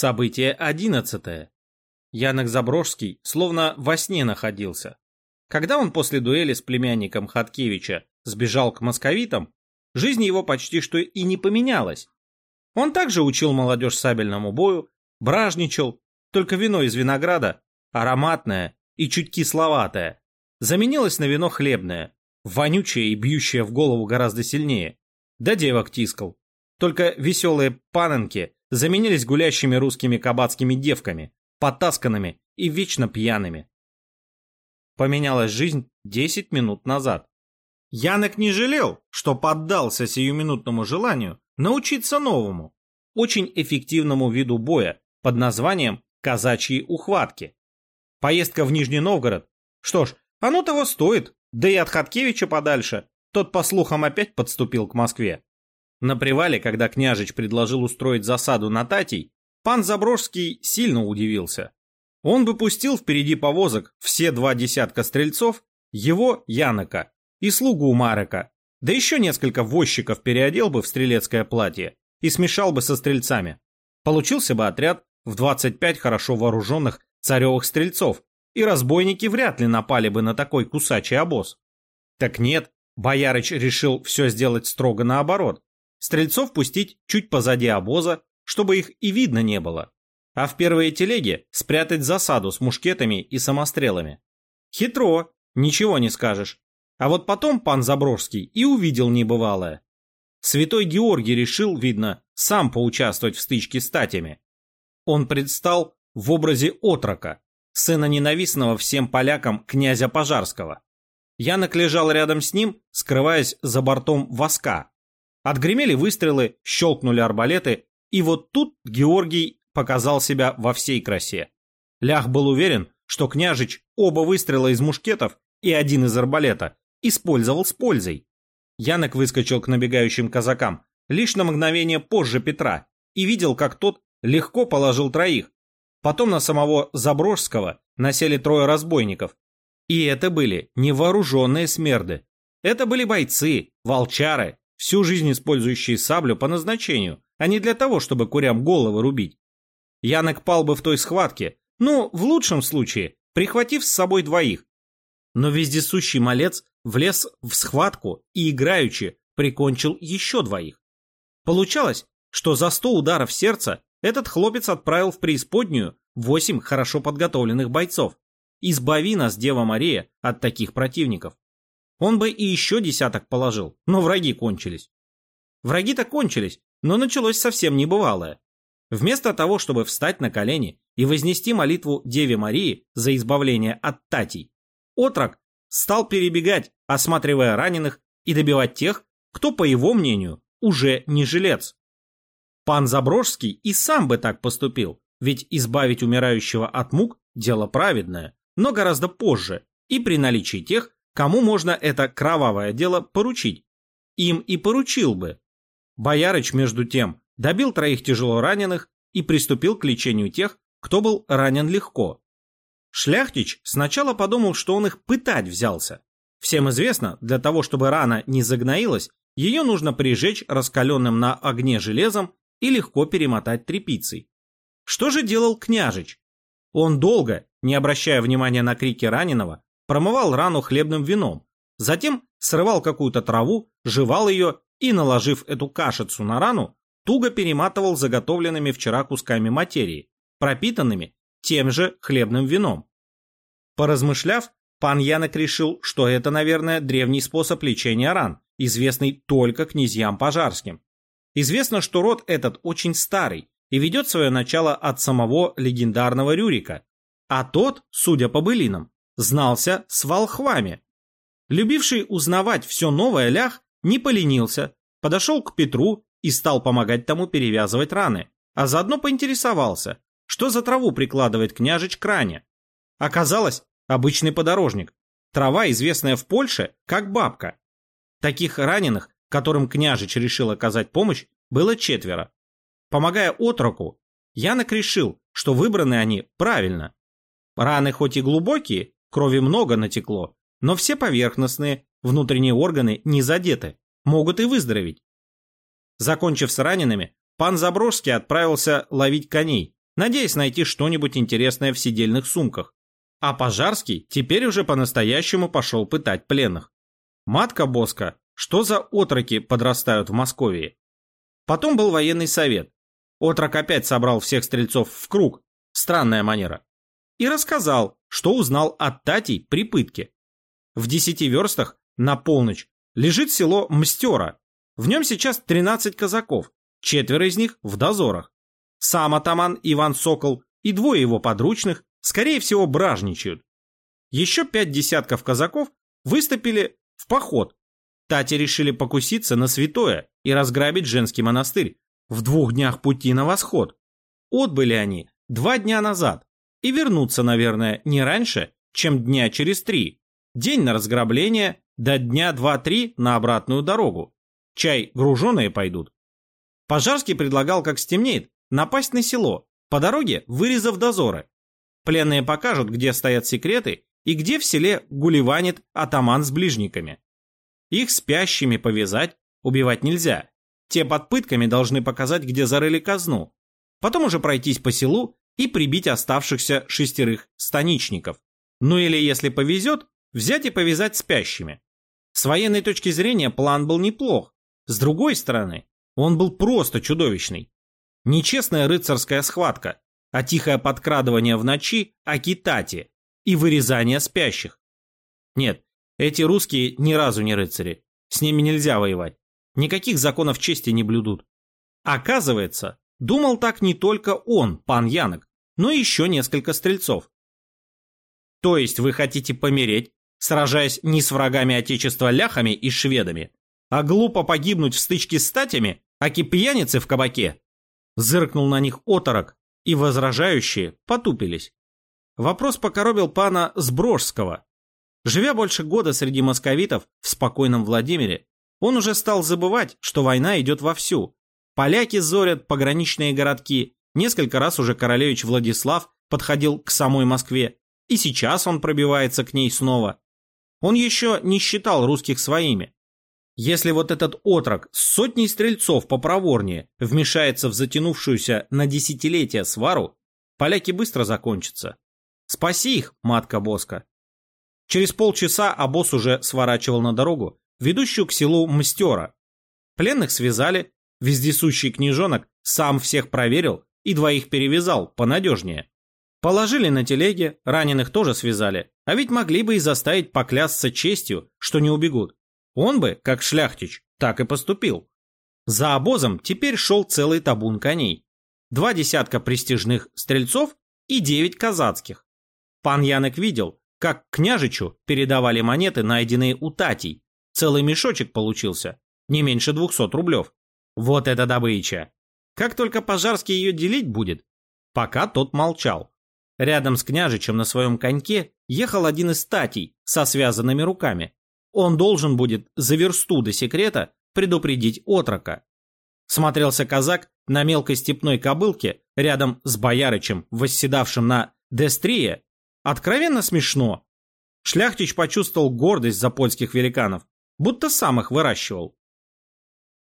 Событие одиннадцатое. Янок Заброжский словно во сне находился. Когда он после дуэли с племянником Хаткевича сбежал к московитам, жизнь его почти что и не поменялась. Он также учил молодежь сабельному бою, бражничал, только вино из винограда, ароматное и чуть кисловатое, заменилось на вино хлебное, вонючее и бьющее в голову гораздо сильнее. Да девок тискал. Только веселые паненки заменились гулящими русскими кабацкими девками, потасканными и вечно пьяными. Поменялась жизнь 10 минут назад. Янок не жалел, что поддался сиюминутному желанию научиться новому, очень эффективному виду боя под названием «казачьи ухватки». Поездка в Нижний Новгород. Что ж, оно того стоит, да и от Хаткевича подальше. Тот, по слухам, опять подступил к Москве. На привале, когда княжич предложил устроить засаду на Татей, пан Заброжский сильно удивился. Он бы пустил впереди повозок все два десятка стрельцов, его, Янока, и слугу Марека, да еще несколько возчиков переодел бы в стрелецкое платье и смешал бы со стрельцами. Получился бы отряд в 25 хорошо вооруженных царевых стрельцов, и разбойники вряд ли напали бы на такой кусачий обоз. Так нет, Боярыч решил все сделать строго наоборот. Стрельцов пустить чуть позади обоза, чтобы их и видно не было. А в первые телеги спрятать засаду с мушкетами и самострелами. Хитро, ничего не скажешь. А вот потом пан Заброжский и увидел небывалое. Святой Георгий решил, видно, сам поучаствовать в стычке с татями. Он предстал в образе отрока, сына ненавистного всем полякам князя Пожарского. Янок лежал рядом с ним, скрываясь за бортом воска. Отгремели выстрелы, щелкнули арбалеты, и вот тут Георгий показал себя во всей красе. Лях был уверен, что княжич оба выстрела из мушкетов и один из арбалета использовал с пользой. Янок выскочил к набегающим казакам лишь на мгновение позже Петра и видел, как тот легко положил троих. Потом на самого Заброжского насели трое разбойников. И это были невооруженные смерды. Это были бойцы, волчары, всю жизнь использующие саблю по назначению, а не для того, чтобы курям головы рубить. Янок пал бы в той схватке, ну, в лучшем случае, прихватив с собой двоих. Но вездесущий малец влез в схватку и играючи прикончил еще двоих. Получалось, что за сто ударов сердца этот хлопец отправил в преисподнюю восемь хорошо подготовленных бойцов. Избави нас, Дева Мария, от таких противников. Он бы и еще десяток положил, но враги кончились. Враги-то кончились, но началось совсем небывалое. Вместо того, чтобы встать на колени и вознести молитву Деве Марии за избавление от татей, отрок стал перебегать, осматривая раненых и добивать тех, кто, по его мнению, уже не жилец. Пан Заброжский и сам бы так поступил, ведь избавить умирающего от мук – дело праведное, но гораздо позже и при наличии тех, кому можно это кровавое дело поручить. Им и поручил бы. Боярыч, между тем, добил троих тяжело раненых и приступил к лечению тех, кто был ранен легко. Шляхтич сначала подумал, что он их пытать взялся. Всем известно, для того, чтобы рана не загноилась, ее нужно прижечь раскаленным на огне железом и легко перемотать тряпицей. Что же делал княжич? Он долго, не обращая внимания на крики раненого, промывал рану хлебным вином, затем срывал какую-то траву, жевал ее и, наложив эту кашицу на рану, туго перематывал заготовленными вчера кусками материи, пропитанными тем же хлебным вином. Поразмышляв, пан Янок решил, что это, наверное, древний способ лечения ран, известный только князьям пожарским. Известно, что род этот очень старый и ведет свое начало от самого легендарного Рюрика, а тот, судя по былинам, знался с волхвами. Любивший узнавать все новое лях не поленился, подошел к Петру и стал помогать тому перевязывать раны, а заодно поинтересовался, что за траву прикладывает княжич к ране. Оказалось, обычный подорожник, трава, известная в Польше как бабка. Таких раненых которым княжич решил оказать помощь, было четверо. Помогая отроку, Янок решил, что выбраны они правильно. Раны хоть и глубокие, крови много натекло, но все поверхностные, внутренние органы не задеты, могут и выздороветь. Закончив с ранеными, пан Заброжский отправился ловить коней, надеясь найти что-нибудь интересное в сидельных сумках. А Пожарский теперь уже по-настоящему пошел пытать пленных. Матка Боска, что за отроки подрастают в Москве? Потом был военный совет. Отрок опять собрал всех стрельцов в круг, странная манера, и рассказал, что узнал от Татей при пытке. В десяти верстах на полночь лежит село Мстера. В нем сейчас 13 казаков, четверо из них в дозорах. Сам атаман Иван Сокол и двое его подручных, скорее всего, бражничают. Еще пять десятков казаков выступили в поход. Тати решили покуситься на святое и разграбить женский монастырь в двух днях пути на восход. Отбыли они два дня назад и вернутся, наверное, не раньше, чем дня через три. День на разграбление, до дня два-три на обратную дорогу. Чай груженые пойдут. Пожарский предлагал, как стемнеет, напасть на село, по дороге вырезав дозоры. Пленные покажут, где стоят секреты и где в селе гуливанит атаман с ближниками. Их спящими повязать, убивать нельзя. Те под пытками должны показать, где зарыли казну. Потом уже пройтись по селу и прибить оставшихся шестерых станичников. Ну или, если повезет, взять и повязать спящими. С военной точки зрения план был неплох. С другой стороны, он был просто чудовищный. Нечестная рыцарская схватка, а тихое подкрадывание в ночи Акитати и вырезание спящих. Нет, эти русские ни разу не рыцари. С ними нельзя воевать. Никаких законов чести не блюдут. Оказывается, думал так не только он, пан Янок, но еще несколько стрельцов. То есть вы хотите помереть, сражаясь не с врагами Отечества ляхами и шведами, а глупо погибнуть в стычке с статями, аки пьяницы в кабаке? Зыркнул на них оторок, и возражающие потупились. Вопрос покоробил пана Сброжского. Живя больше года среди московитов в спокойном Владимире, он уже стал забывать, что война идет вовсю. Поляки зорят пограничные городки, несколько раз уже королевич Владислав подходил к самой Москве, и сейчас он пробивается к ней снова. Он еще не считал русских своими. Если вот этот отрок с сотней стрельцов попроворнее вмешается в затянувшуюся на десятилетия свару, поляки быстро закончатся. Спаси их, матка Боска. Через полчаса обоз уже сворачивал на дорогу, ведущую к селу Мстера. Пленных связали, вездесущий княжонок сам всех проверил и двоих перевязал понадежнее. Положили на телеге, раненых тоже связали, а ведь могли бы и заставить поклясться честью, что не убегут. Он бы, как шляхтич, так и поступил. За обозом теперь шел целый табун коней. Два десятка престижных стрельцов и девять казацких. Пан Янок видел, как княжичу передавали монеты, найденные у Татей. Целый мешочек получился, не меньше двухсот рублев. Вот это добыча! Как только Пожарский ее делить будет? Пока тот молчал. Рядом с княжичем на своем коньке ехал один из статей со связанными руками. Он должен будет за версту до секрета предупредить отрока. Смотрелся казак на мелкой степной кобылке рядом с боярычем, восседавшим на дестрие. Откровенно смешно. Шляхтич почувствовал гордость за польских великанов, будто сам их выращивал.